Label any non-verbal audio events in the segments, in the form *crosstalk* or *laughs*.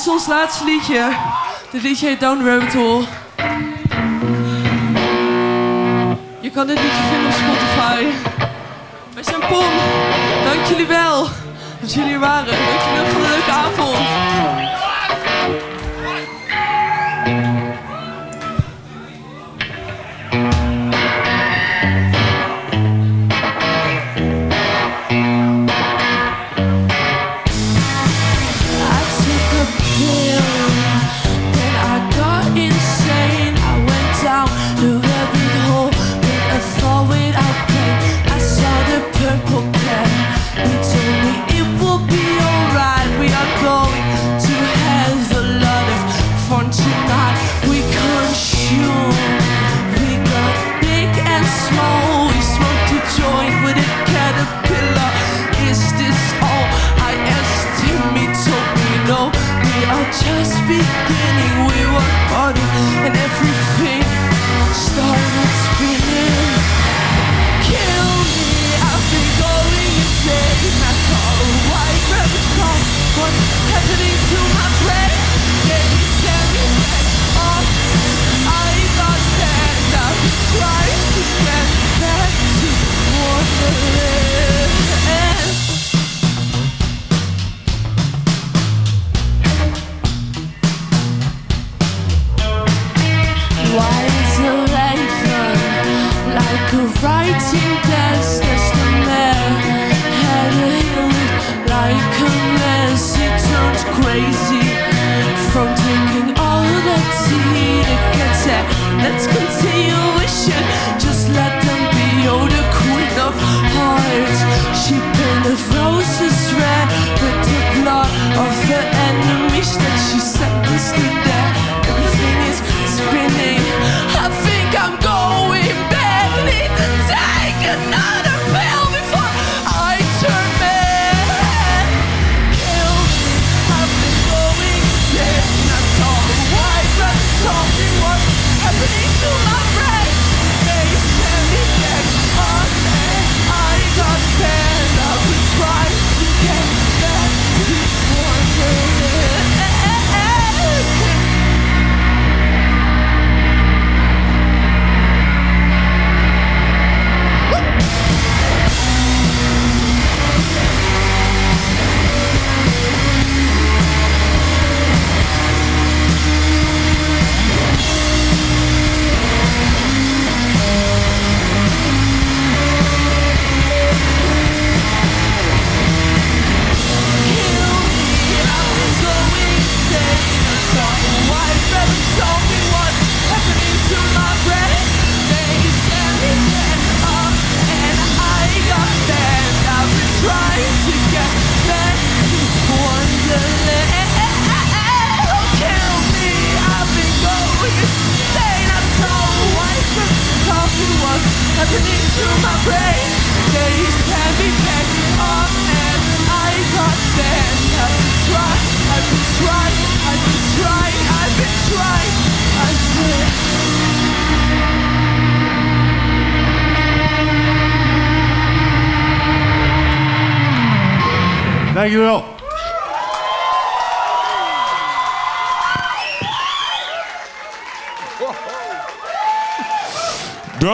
Is ons laatste liedje. Dit liedje heet Down Hole. Je kan dit liedje vinden op Spotify. Wij zijn Pom. Dank jullie wel dat jullie er waren. Dank jullie voor de leuke avond.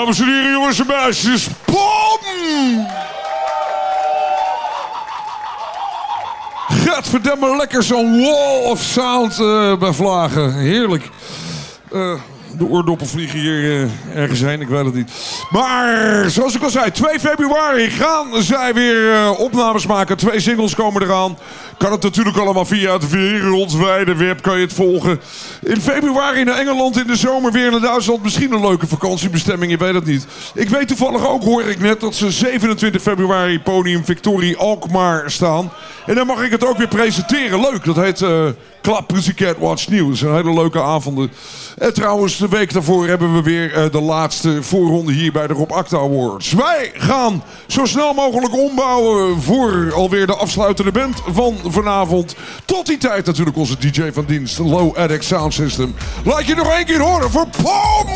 Dames en heren, jongens en meisjes, POM! Gadverdamme lekker zo'n wall of sound eh, bij Vlagen. Heerlijk. Eh, de oordoppen vliegen hier eh, ergens heen, ik weet het niet. Maar zoals ik al zei, 2 februari gaan zij weer eh, opnames maken. Twee singles komen eraan. Kan het natuurlijk allemaal via het wereldwijde web, kan je het volgen. In februari naar Engeland, in de zomer weer naar Duitsland. Misschien een leuke vakantiebestemming, je weet het niet. Ik weet toevallig ook, hoor ik net, dat ze 27 februari podium Victorie Alkmaar staan. En dan mag ik het ook weer presenteren. Leuk, dat heet eh Club Pussycat Watch News. Een hele leuke avonden. En trouwens, de week daarvoor hebben we weer eh, de laatste voorronde hier bij de Rob Acta Awards. Wij gaan zo snel mogelijk ombouwen voor alweer de afsluitende band van vanavond. Tot die tijd natuurlijk onze DJ van dienst, Low Addict Sound System. Laat je nog één keer horen voor pom,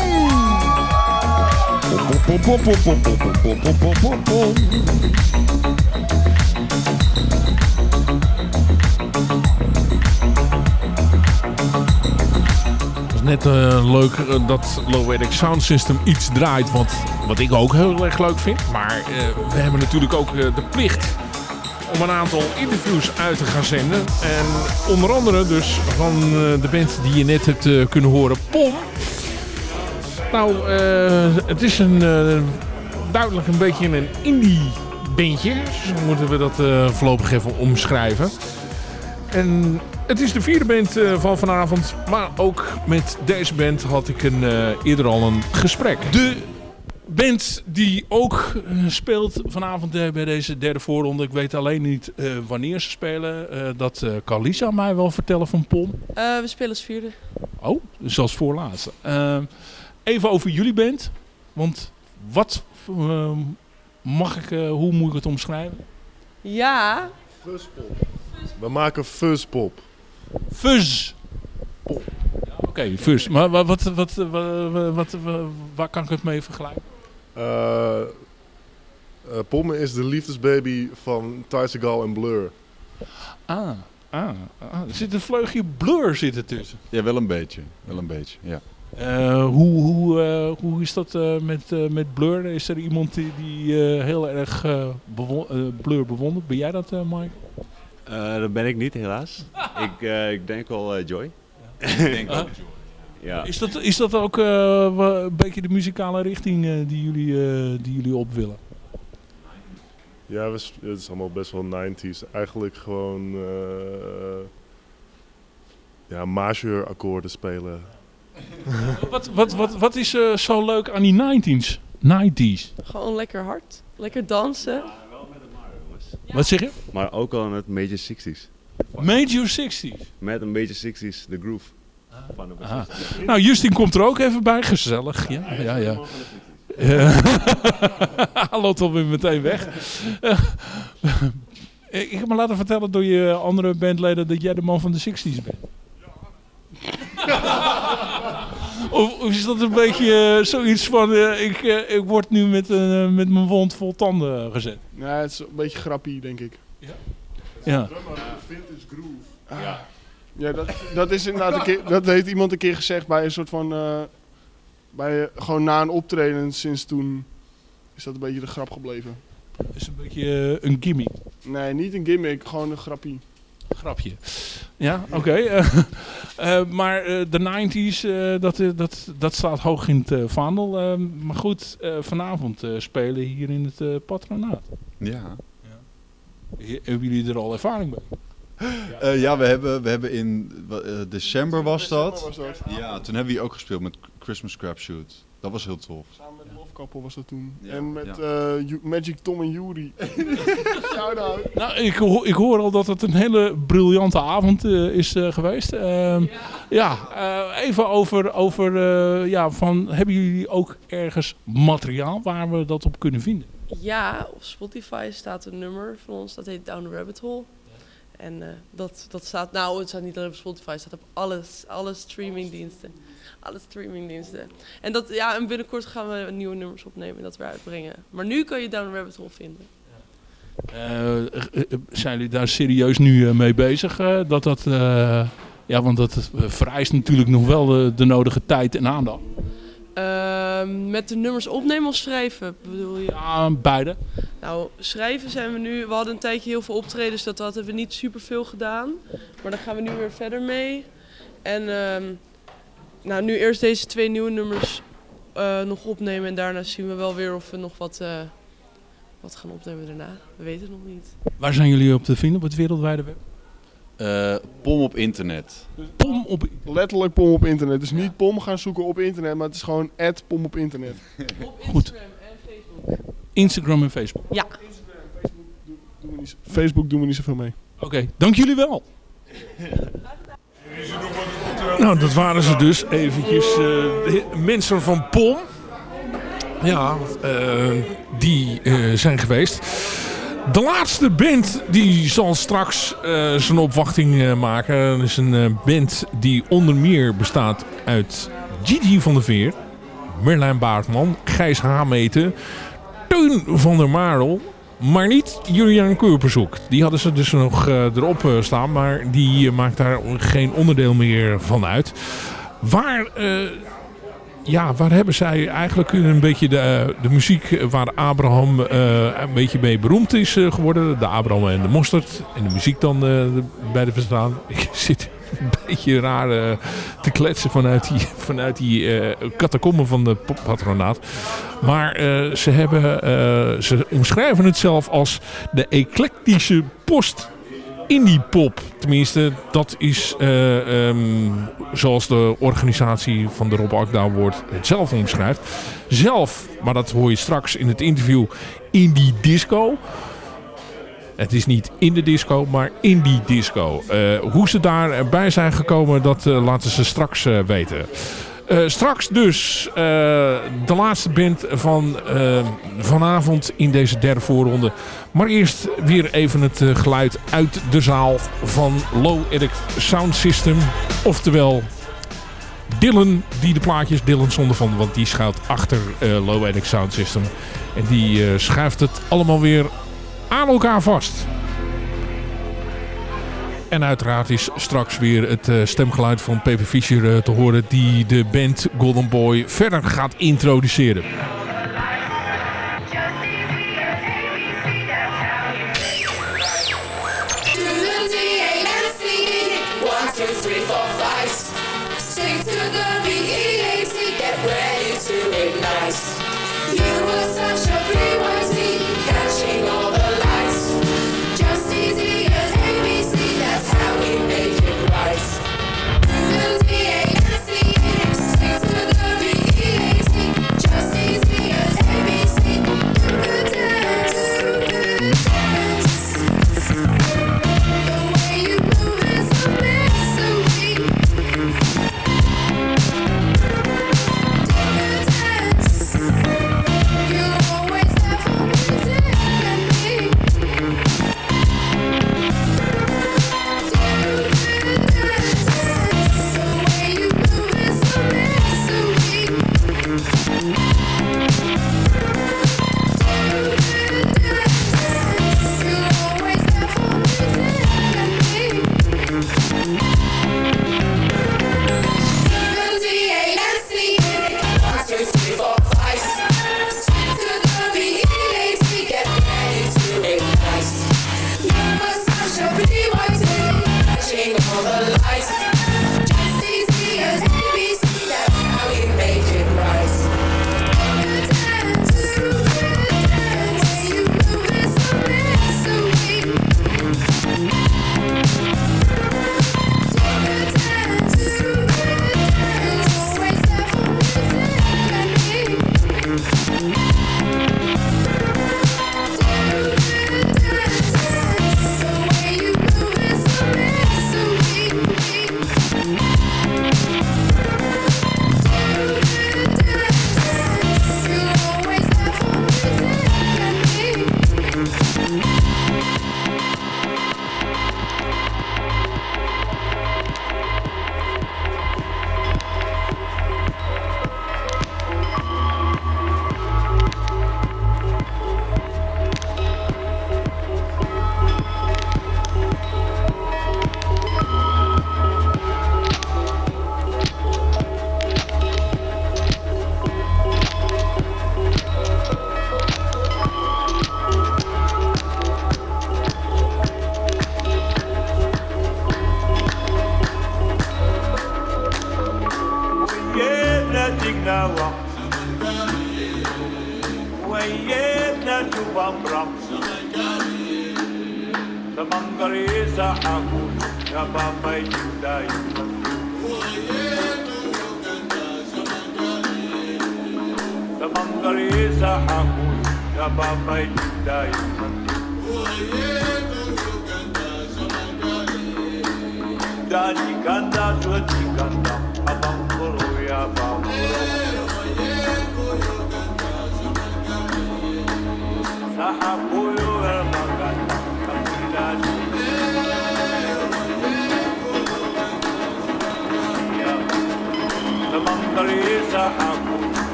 net eh, leuk eh, dat Low Edic Sound System iets draait wat, wat ik ook heel erg leuk vind. Maar eh, we hebben natuurlijk ook de plicht om een aantal interviews uit te gaan zenden. En onder andere dus van de band die je net hebt kunnen horen, Pom. Nou, het is een, duidelijk een beetje een indie bandje. Zo moeten we dat voorlopig even omschrijven. En het is de vierde band eh, van vanavond. Maar ook met deze band had ik een, eh, eerder al een gesprek. De band die ook eh, speelt vanavond bij deze derde voorronde. Ik weet alleen niet eh, wanneer ze spelen. Eh, dat eh, kan Lisa mij wel vertellen van Pom. Eh, we spelen als vierde. Oh, dus als voorlaatste. Eh, even over jullie band. Want wat eh, mag ik, eh, hoe moet ik het omschrijven? Ja, Fuzzpop. We maken fuzzpop. Fuzz. Ja, Oké, fuzz. Maar wat, wat, wat, wat, wat, wat- waar kan ik het mee vergelijken? Eh eh, Pomme is de liefdesbaby van Ty en Blur. Ah, ah, ah. Er zit een vleugje blur zit er tussen. Ja, wel een beetje. Wel een beetje, ja. Eh, hoe, hoe, eh, hoe is dat eh, met, eh, met Blur? Is er iemand die, die eh, heel erg bewo- Blur bewondert? Ben jij dat, eh, Mike? Eh, dat ben ik niet, helaas. *laughs* ik, eh, ik denk wel eh, Joy. ik denk *laughs* wel Ja. Is dat, is dat ook eh, een beetje de muzikale richting eh, die, jullie, eh, die jullie op willen? Ja, het is allemaal best wel 90s. Eigenlijk gewoon eh ja, majeur akkoorden spelen. *laughs* wat, wat, wat, wat is eh, zo leuk aan die 90s? 90s. gewoon lekker hard. Lekker dansen. Wat zeg je? Maar ook al in het Major 60s. Major 60s. Met een Major 60s, de groove. Van de Aha. Nou, Justin komt er ook even bij. Gezellig. Ja, ja, *laughs* ja. Hij loopt alweer meteen weg. *laughs* Eh, ik heb me laten vertellen door je andere bandleden dat jij de man van de 60s bent. *laughs* Of, of is dat een beetje eh, zoiets van, eh, ik, eh, ik word nu met, met mijn wond vol tanden gezet? Ja, het is een beetje grappie, denk ik. Ja. Vintage groove. Ja, ja dat, dat is inderdaad een keer, dat heeft iemand een keer gezegd bij een soort van, bij, gewoon na een optreden. Sinds toen is dat een beetje de grap gebleven. is een beetje een gimmick. Nee, niet een gimmick, gewoon een grappie. Grapje. Ja, oké. eh, *laughs* eh, maar eh, de 90s, eh, dat, dat, dat staat hoog in het eh, vaandel. Eh, maar goed, eh, vanavond eh, spelen hier in het eh, patronaat. Ja. He- Hebben jullie er al ervaring mee? Eh, ja, we hebben, we hebben in december was dat. Ja, toen hebben we hier ook gespeeld met Christmas Crap Shoot. Dat was heel tof. Samen was dat toen. Ja, en met ja. eh, Magic Tom en Yuri. *laughs* Shout-out. Nou, ik, ho- ik hoor al dat het een hele briljante avond eh, is eh, geweest. Ehm, ja, eh, even over, over eh, ja, van, hebben jullie ook ergens materiaal waar we dat op kunnen vinden? Ja, op Spotify staat een nummer van ons, dat heet Down the Rabbit Hole. En eh, dat, dat staat, nou het staat niet alleen op Spotify, het staat op alles, alle streamingdiensten. Alle streamingdiensten. En, dat, ja, en binnenkort gaan we nieuwe nummers opnemen en dat weer uitbrengen. Maar nu kan je Down Rabbit Hole vinden. Eh, eh, zijn jullie daar serieus nu eh, mee bezig? dat dat, ja, want dat vereist natuurlijk nog wel de, de nodige tijd en aandacht. Ehm, met de nummers opnemen of schrijven, bedoel je? Ja, beide. Nou, schrijven zijn we nu. We hadden een tijdje heel veel optredens, dat hadden we niet super veel gedaan. Maar daar gaan we nu weer verder mee. En ehm, nou, nu eerst deze twee nieuwe nummers eh, nog opnemen. En daarna zien we wel weer of we nog wat, eh, wat gaan opnemen daarna. We weten het nog niet. Waar zijn jullie op te vinden op het wereldwijde web? Eh, pom op internet. Pom op... Letterlijk pom op internet. Dus niet pom gaan zoeken op internet, maar het is gewoon pom op internet. Op Goed. Instagram en Facebook. Instagram en Facebook. Ja. Doen we niet, Facebook doen we niet zoveel mee. Oké, dank jullie wel. *laughs* Nou, dat waren ze dus eventjes. he- mensen van POM. Ja, eh, die eh, zijn geweest. De laatste band die zal straks zijn opwachting maken. Dat is een band die onder meer bestaat uit Gigi van der Veer, Merlijn Baartman, Gijs Hameten, Teun van der Marel, maar niet Julian Keurperzoek. Die hadden ze dus nog eh, erop eh, staan, maar die eh, maakt daar geen onderdeel meer van uit. Waar, ja, waar hebben zij eigenlijk een beetje de, de muziek waar Abraham een beetje mee beroemd is geworden? De Abraham en de mosterd. En de muziek dan bij de verstaan. *laughs* Ik zit een *laughs* beetje raar eh, te kletsen vanuit die, *laughs* vanuit die eh catacomben van de patronaat. Maar eh, ze, hebben, ze omschrijven het zelf als de eclectische post indie pop. Tenminste, dat is eh, ehm, zoals de organisatie van de Rob Akda Award het zelf omschrijft. Zelf, maar dat hoor je straks in het interview, indie disco. Het is niet in de disco, maar in die disco. Eh, hoe ze daarbij zijn gekomen, dat eh, laten ze straks eh, weten. Straks dus de laatste band van vanavond in deze derde voorronde. Maar eerst weer even het geluid uit de zaal van Low Edit Sound System. Oftewel Dylan, die de plaatjes Dylan zonder van, want die schuilt achter Low Edit Sound System. En die schuift het allemaal weer aan elkaar vast. En uiteraard is straks weer het eh, stemgeluid van Pepe Fischer eh, te horen... die de band Golden Boy verder gaat introduceren.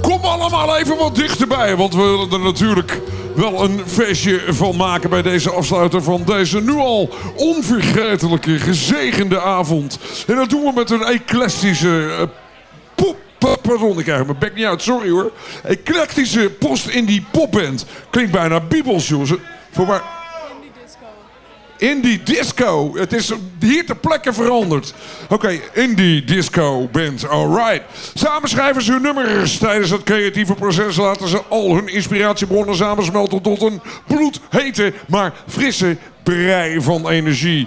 Kom allemaal even wat dichterbij, want we willen er natuurlijk wel een feestje van maken bij deze afsluiter van deze nu al onvergetelijke, gezegende avond. En dat doen we met een eclectische eh, pop. pa- Pardon, ik krijg mijn bek niet uit, sorry hoor. Eclectische post-indie popband. Klinkt bijna bibels, jongens. Voor waar... Indie Disco. Het is hier ter plekke veranderd. Oké, Indie Disco Band, alright. Samen schrijven ze hun nummers. Tijdens het creatieve proces laten ze al hun inspiratiebronnen samensmelten tot een bloedhete, maar frisse brei van energie.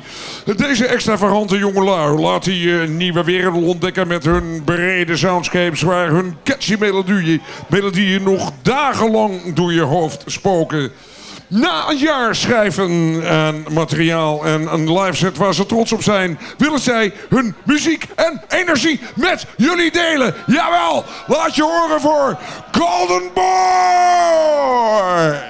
Deze extravagante jongelui laat die eh, nieuwe wereld ontdekken met hun brede soundscapes waar hun catchy melodieën, melodieën nog dagenlang door je hoofd spoken. Na een jaar schrijven en materiaal en een live set waar ze trots op zijn, willen zij hun muziek en energie met jullie delen. Jawel, laat je horen voor Golden Boy!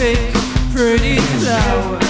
big, pretty flower.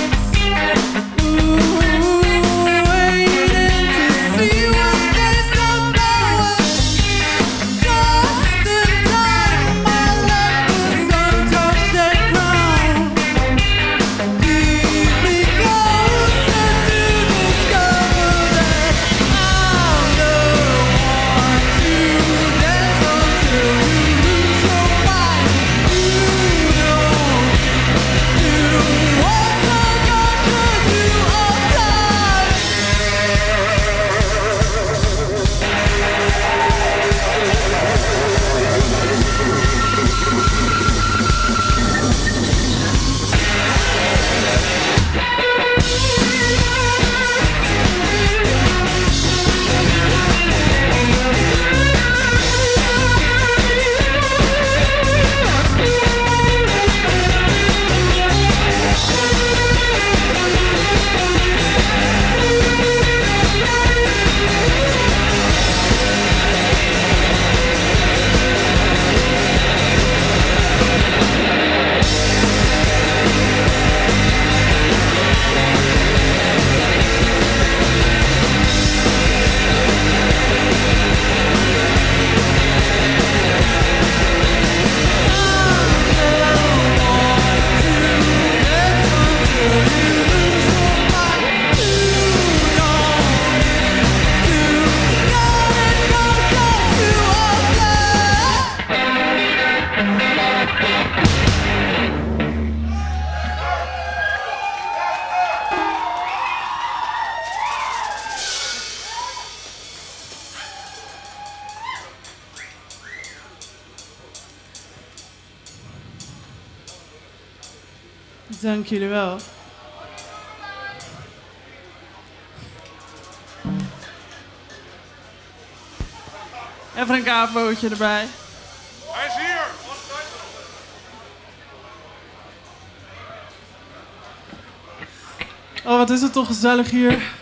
Dank jullie wel. Even een kaapbootje erbij. Hij is hier! Oh, wat is het toch gezellig hier.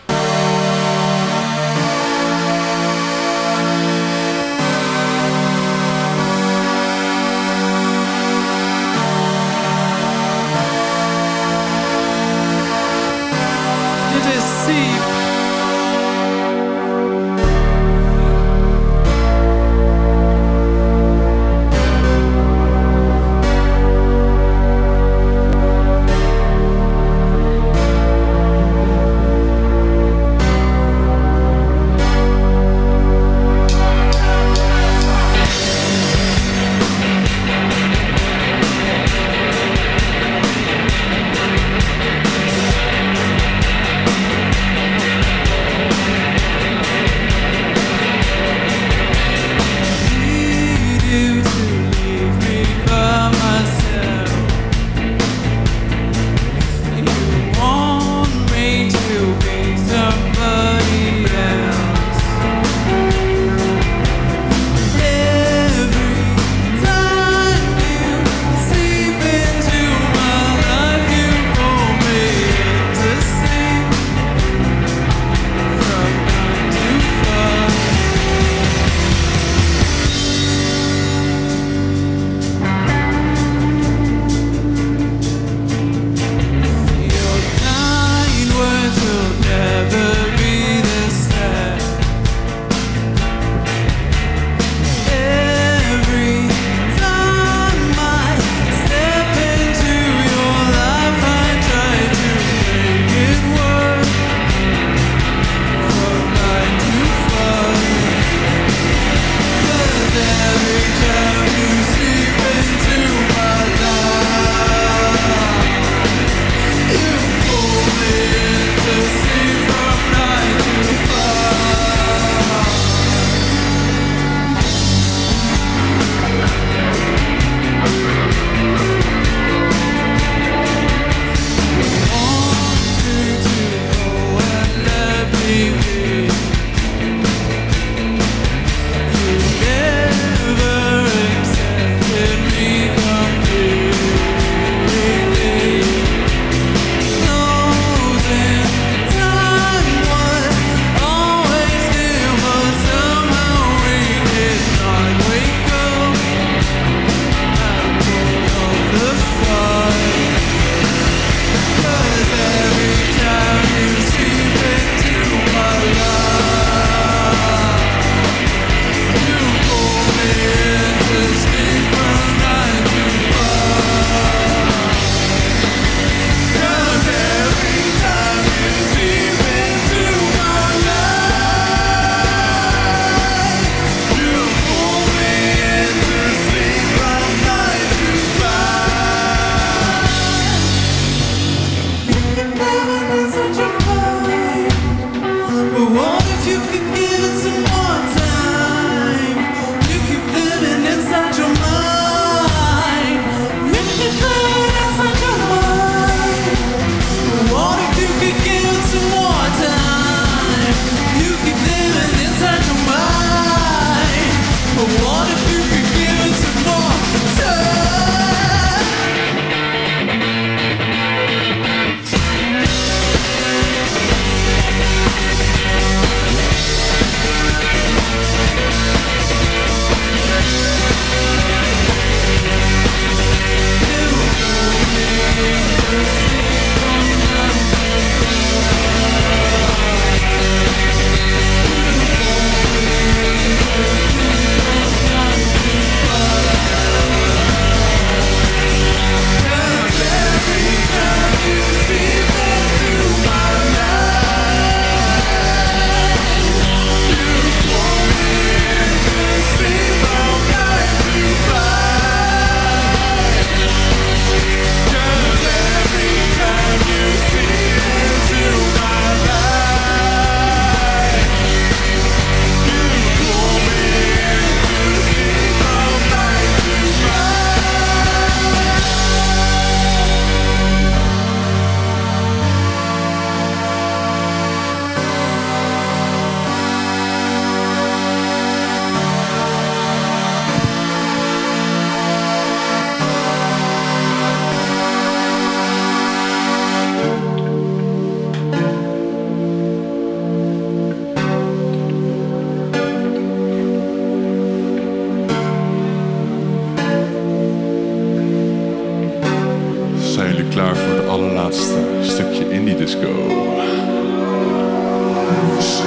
klaar voor het allerlaatste stukje indie disco.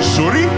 Sorry?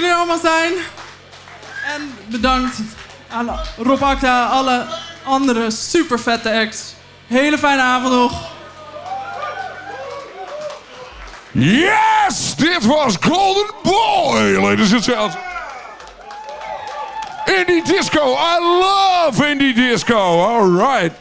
jullie allemaal zijn. En bedankt aan Robacta alle andere super vette acts. Hele fijne avond nog. Yes! Dit was Golden Boy, ladies and gentlemen. Indie Disco. I love Indie Disco. All right.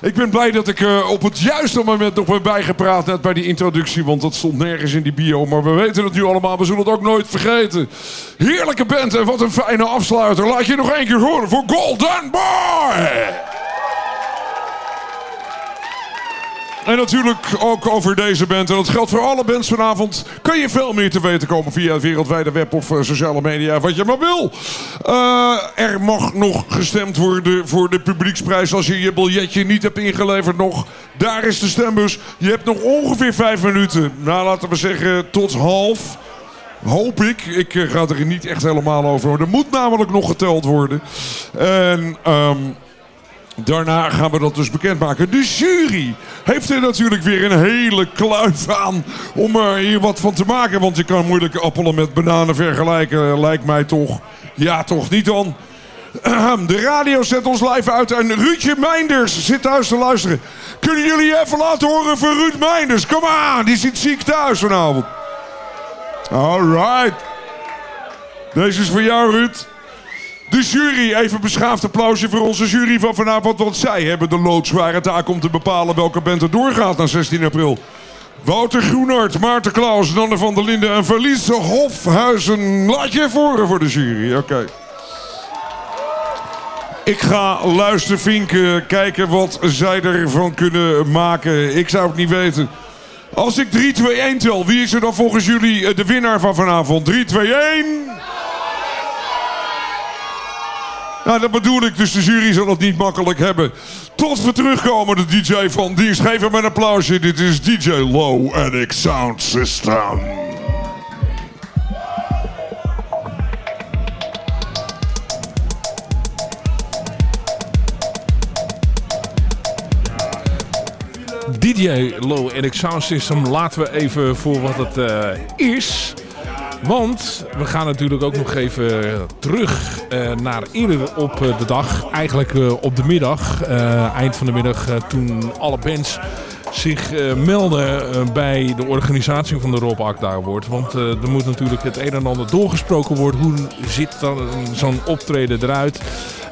Ik ben blij dat ik eh, op het juiste moment nog ben bijgepraat net bij die introductie. Want dat stond nergens in die bio. Maar we weten het nu allemaal. We zullen het ook nooit vergeten. Heerlijke band en wat een fijne afsluiter. Laat je nog één keer horen voor Golden Boy. En natuurlijk ook over deze band. En dat geldt voor alle bands vanavond. Kun je veel meer te weten komen via het wereldwijde web of eh, sociale media. Wat je maar wil. Eh, er mag nog gestemd worden voor de publieksprijs. Als je je biljetje niet hebt ingeleverd nog. Daar is de stembus. Je hebt nog ongeveer vijf minuten. Nou, laten we zeggen tot half. Hoop ik. Ik eh, ga er niet echt helemaal over. Er moet namelijk nog geteld worden. En... ehm, Daarna gaan we dat dus bekendmaken. De jury heeft er natuurlijk weer een hele kluif aan om er hier wat van te maken. Want je kan moeilijk appelen met bananen vergelijken, lijkt mij toch. Ja, toch niet dan. De radio zet ons live uit en Ruudje Meinders zit thuis te luisteren. Kunnen jullie even laten horen voor Ruud Meinders? Kom aan, die zit ziek thuis vanavond. Alright. Deze is voor jou, Ruud. De jury, even beschaafd applausje voor onze jury van vanavond. Want zij hebben de loodzware taak om te bepalen welke band er doorgaat na 16 april. Wouter Groenart, Maarten Klaus, Nanne van der Linden en Verlies Hofhuizen. Laat je even horen voor de jury, oké. Ik ga luisteren, vinken, kijken wat zij ervan kunnen maken. Ik zou het niet weten. Als ik 3, 2, 1 tel, wie is er dan volgens jullie eh, de winnaar van vanavond? 3, 2, 1... Nou, dat bedoel ik, dus de jury zal het niet makkelijk hebben. Tot we terugkomen, de DJ van dienst. Geef hem een applausje. Dit is DJ Low Attic Sound System. DJ Low Eric Sound System laten we even voor wat het eh, is. Want we gaan natuurlijk ook nog even terug eh, naar eerder op eh, de dag. Eigenlijk eh, op de middag, eind van de middag, toen alle bands zich melden bij de organisatie van de Rob Akda Award. Want er moet natuurlijk het een en ander doorgesproken worden. Hoe ziet dan zo'n optreden eruit?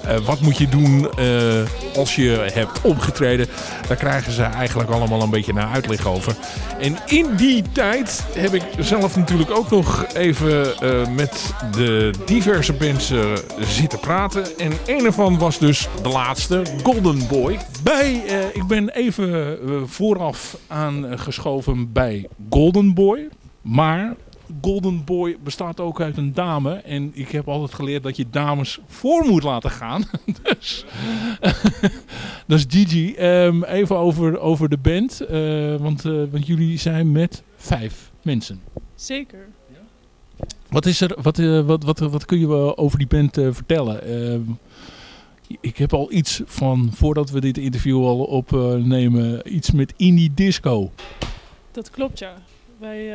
Eh, wat moet je doen eh, als je hebt opgetreden? Daar krijgen ze eigenlijk allemaal een beetje naar uitleg over. En in die tijd heb ik zelf natuurlijk ook nog even eh, met de diverse eh, zitten praten. En een ervan was dus de laatste, Golden Boy. Bij, ik ben even vooraf aangeschoven bij Golden Boy. Maar Golden Boy bestaat ook uit een dame. En ik heb altijd geleerd dat je dames voor moet laten gaan. *laughs* dus, *laughs* dat is Gigi. Ehm, even over, over de band. eh, want, eh, want jullie zijn met vijf mensen. Zeker. Wat, is er, wat, eh, wat, wat, wat kun je over die band vertellen? Ehm, ik heb al iets van, voordat we dit interview al opnemen, iets met indie disco. Dat klopt, ja. Wij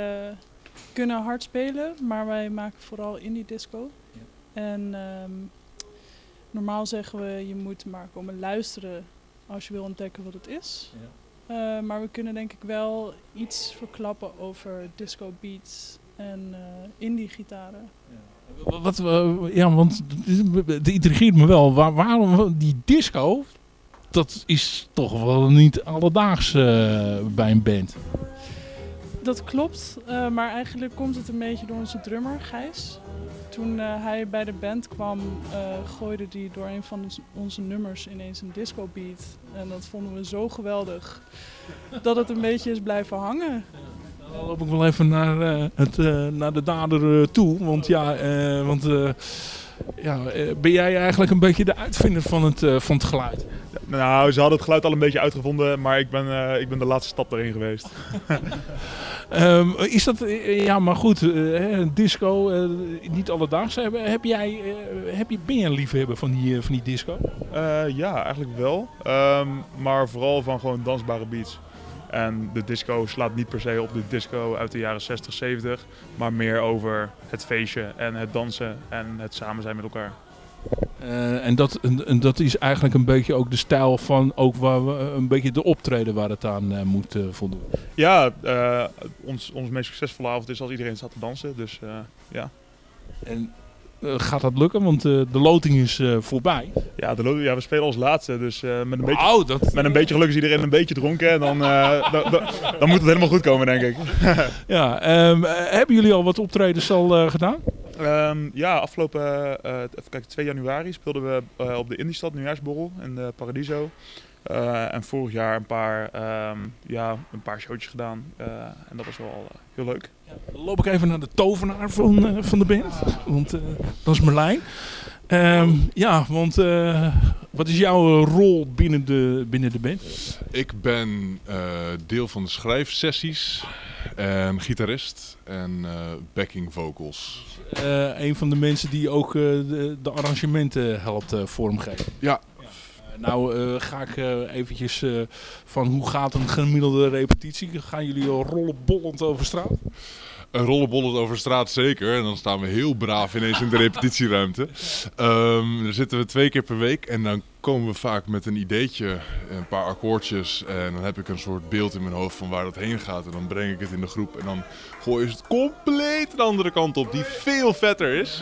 kunnen hard spelen, maar wij maken vooral indie disco. En ehm, normaal zeggen we, je moet maar komen luisteren als je wil ontdekken wat het is. Eh, maar we kunnen denk ik wel iets verklappen over disco beats en eh, indie gitaren. Wat, eh, ja, want het intrigeert me wel. Waar, waarom die disco? Dat is toch wel niet alledaags bij een band. Dat klopt, eh, maar eigenlijk komt het een beetje door onze drummer Gijs. Toen eh, hij bij de band kwam, eh, gooide hij door een van onze nummers ineens een disco beat. En dat vonden we zo geweldig dat het een beetje is blijven hangen. Dan loop ik wel even naar, het, naar de dader toe. Want ja, want, ja ben jij eigenlijk een beetje de uitvinder van het, van het geluid? Nou, ze hadden het geluid al een beetje uitgevonden, maar ik ben, eh, ik ben de laatste stap erin geweest. *laughs* Ehm, is dat, eh, ja, maar goed, eh, hè, disco, niet alledaags. Heb, heb jij, heb je, ben je een liefhebber van die, van die disco? Ja, eigenlijk wel. Ehm, maar vooral van gewoon dansbare beats. En de disco slaat niet per se op de disco uit de jaren 60, 70, maar meer over het feestje en het dansen en het samen zijn met elkaar. Eh, en, dat, en, dat is eigenlijk een beetje ook de stijl van ook waar we, een beetje de optreden waar het aan eh, moet eh, voldoen. Ja, eh, ons, onze meest succesvolle avond is als iedereen staat te dansen. Dus eh, ja. En eh, gaat dat lukken? Want eh, de loting is eh, voorbij. Ja, de, ja, we spelen als laatste. Dus eh, met, een beetje, dat- met een beetje geluk is iedereen een beetje dronken. En dan, eh, *laughs* dan, dan, dan moet het helemaal goed komen, denk ik. *laughs* Ja, ehm, eh, hebben jullie al wat optredens al eh, gedaan? Ehm, ja, afgelopen eh, even kijken, 2 januari speelden we eh, op de Indiestad nieuwjaarsborrel in de Paradiso. Eh, en vorig jaar een paar, ehm, ja, een paar showtjes gedaan. En dat was wel heel leuk. Dan loop ik even naar de tovenaar van, van de band. Want dat is Merlijn. Ehm, ja, want wat is jouw eh, rol binnen de, binnen de band? Ik ben eh, deel van de schrijfsessies en gitarist en eh, backing vocals. Een van de mensen die ook de, de arrangementen helpt vormgeven. Ja. Nou ga ik eh, eventjes van hoe gaat een gemiddelde repetitie? Gaan jullie al rollenbollend over straat? Een over straat zeker. En dan staan we heel braaf ineens in de repetitieruimte. Ehm dan zitten we twee keer per week. En dan komen we vaak met een ideetje, een paar akkoordjes. En dan heb ik een soort beeld in mijn hoofd van waar dat heen gaat. En dan breng ik het in de groep. En dan gooi je het compleet de andere kant op, die veel vetter is.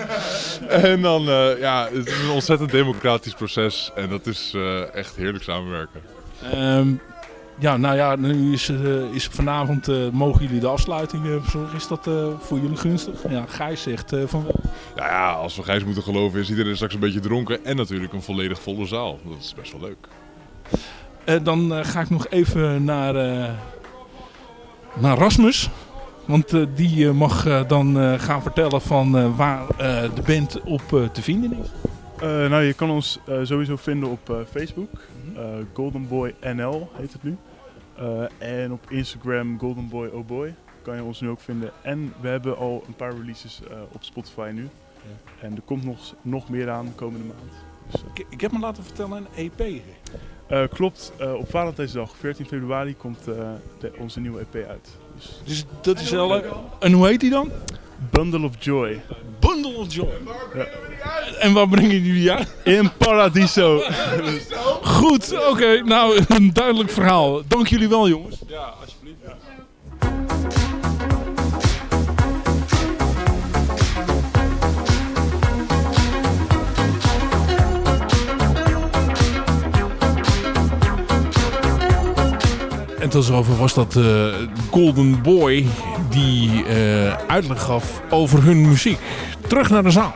En dan, eh, ja, het is een ontzettend democratisch proces. En dat is eh, echt heerlijk samenwerken. Ehm, ja, nou ja, nu is, eh, is vanavond, eh, mogen jullie de afsluiting eh, verzorgen. Is dat voor jullie gunstig? Ja, Gijs zegt van wel. Nou ja, als we Gijs moeten geloven is iedereen straks een beetje dronken. En natuurlijk een volledig volle zaal. Dat is best wel leuk. Dan ga ik nog even naar, naar Rasmus. Want die mag dan gaan vertellen van waar de band op te vinden is. Eh, nou, je kan ons eh, sowieso vinden op eh, Facebook. Eh, Golden Boy NL heet het nu. En op Instagram Golden Boy Oh Boy kan je ons nu ook vinden. En we hebben al een paar releases op Spotify nu. En er komt nog, nog meer aan de komende maand. Dus, Ik, ik heb me laten vertellen een EP. klopt, op Valentijnsdag 14 februari komt de, onze nieuwe EP uit. Dus, Dus dat is eh, en hoe heet die dan? Bundle of Joy. Bundle of Joy. Ja. En waar brengen jullie uit? In Paradiso. *laughs* Goed, oké. nou, een duidelijk verhaal. Dank jullie wel, jongens. Ja, En tot zover was dat eh, Golden Boy die eh, uitleg gaf over hun muziek. Terug naar de zaal.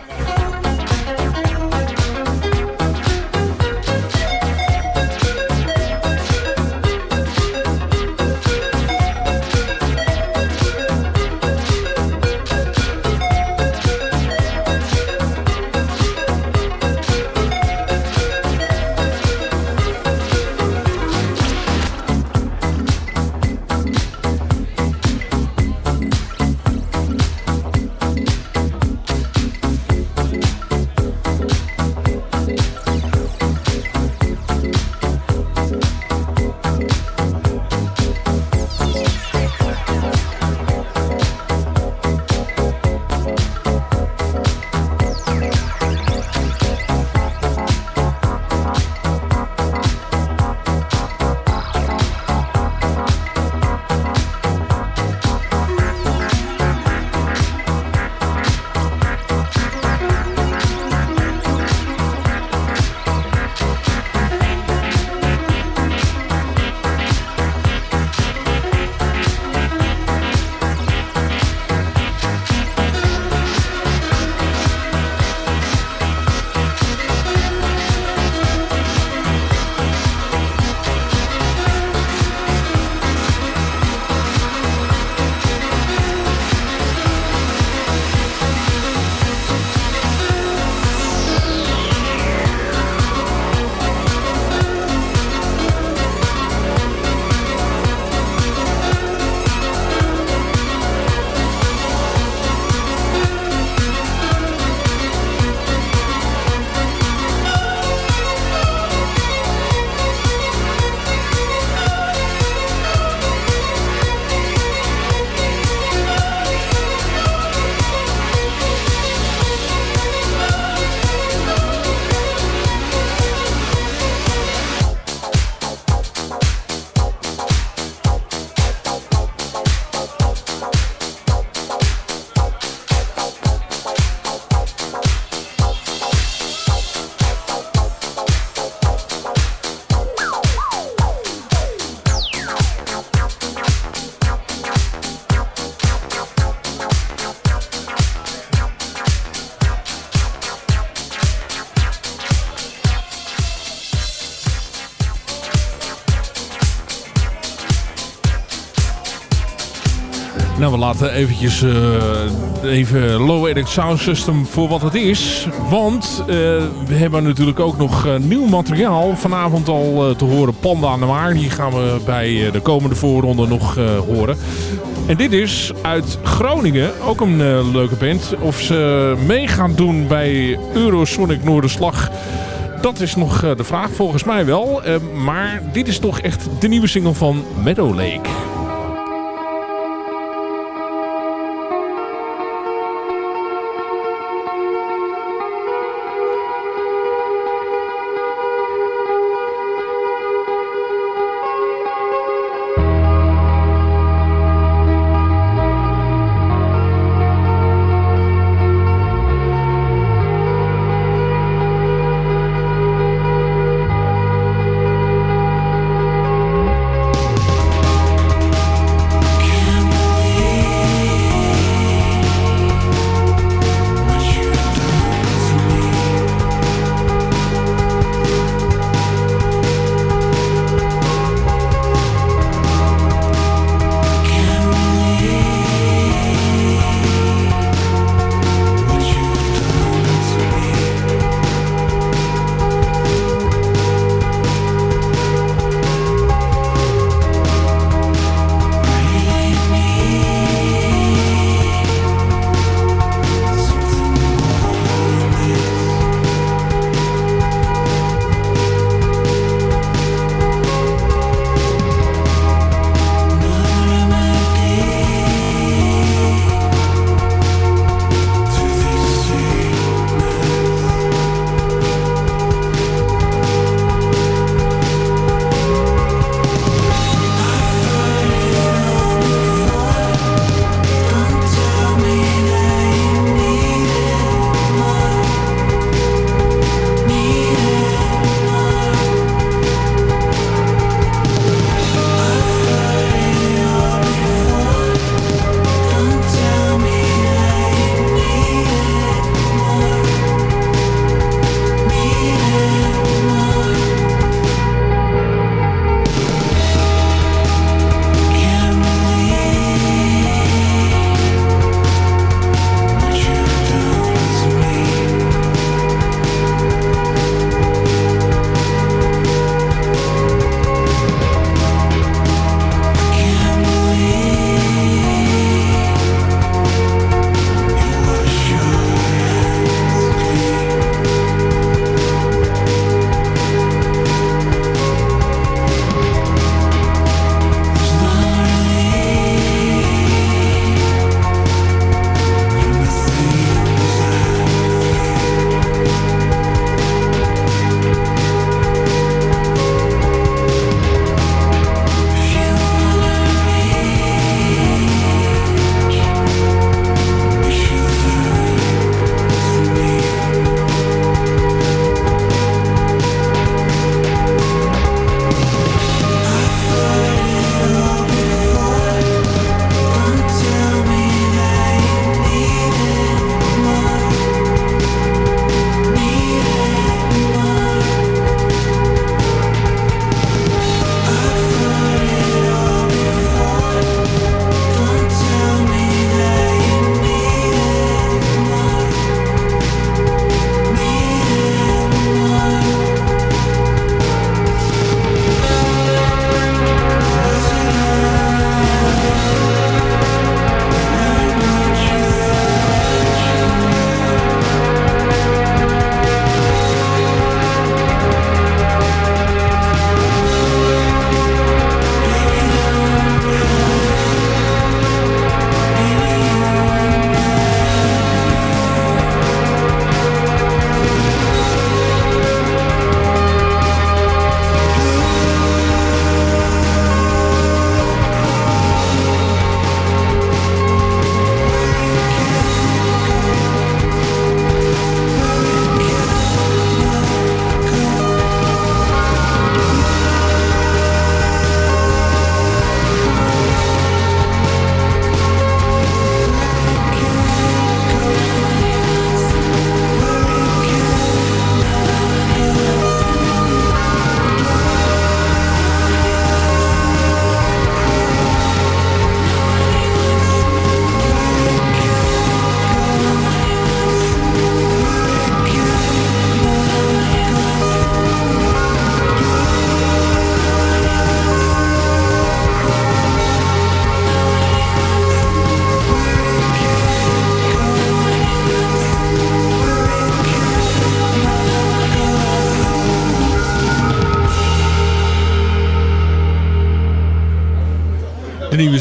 Laten eventjes eh, even Low Edit Sound System voor wat het is. Want eh, we hebben natuurlijk ook nog eh, nieuw materiaal. Vanavond al te horen Panda aan de Maar. Die gaan we bij de komende voorronde nog horen. En dit is uit Groningen, ook een leuke band. Of ze mee gaan doen bij Eurosonic Noorderslag... Dat is nog de vraag, volgens mij wel. Maar dit is toch echt de nieuwe single van Meadow Lake.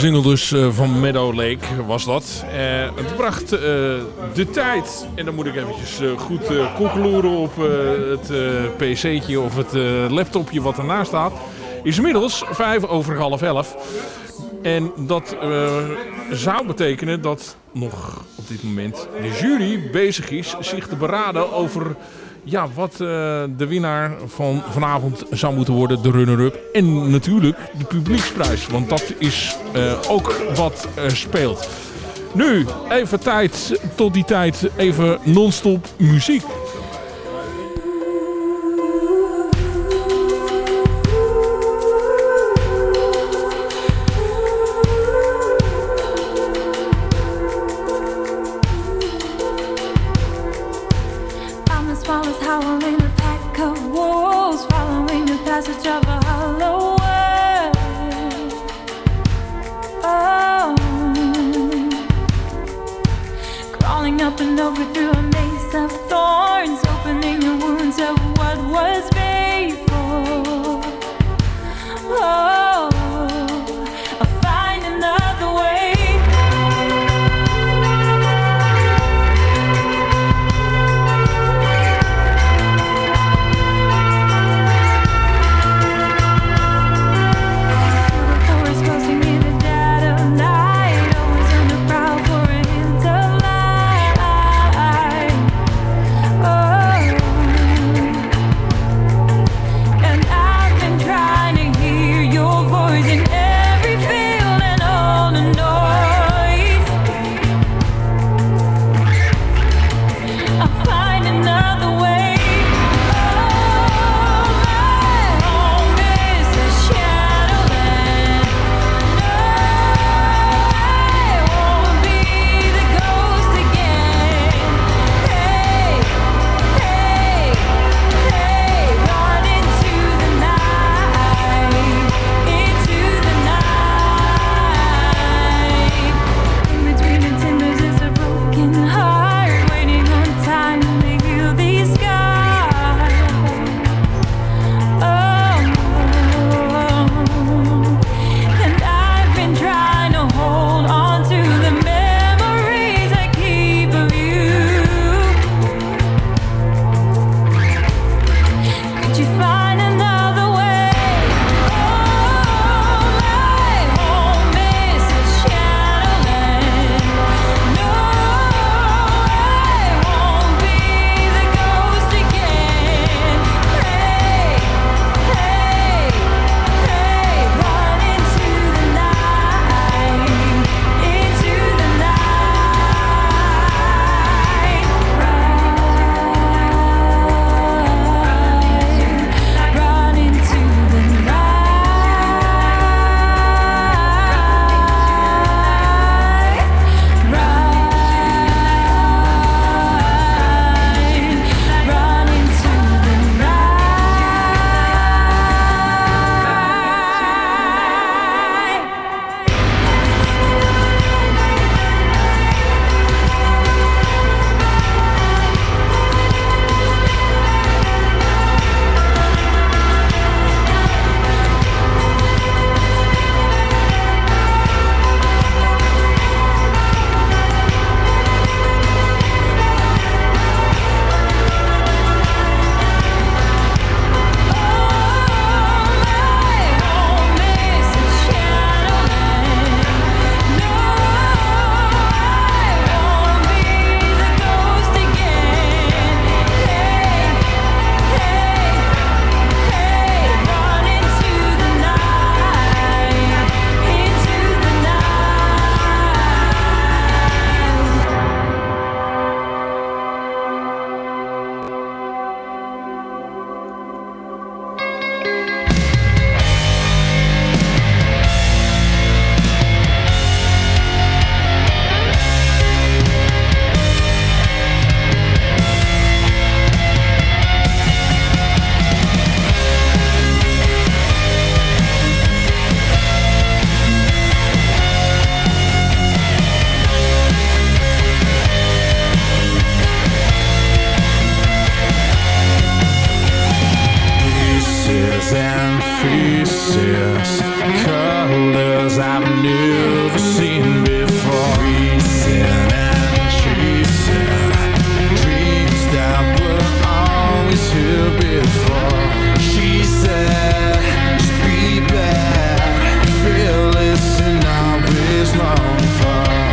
Single dus eh, van Meadow Lake was dat. Eh, het bracht eh, de tijd, en dan moet ik eventjes goed eh koekeloeren op het pc'tje of het laptopje wat ernaast staat. Is inmiddels vijf over half elf. En dat zou betekenen dat nog op dit moment de jury bezig is zich te beraden over ja, wat eh, de winnaar van vanavond zou moeten worden, de runner-up. En natuurlijk de publieksprijs, want dat is eh, ook wat speelt. Nu, even tijd, tot die tijd, even non-stop muziek.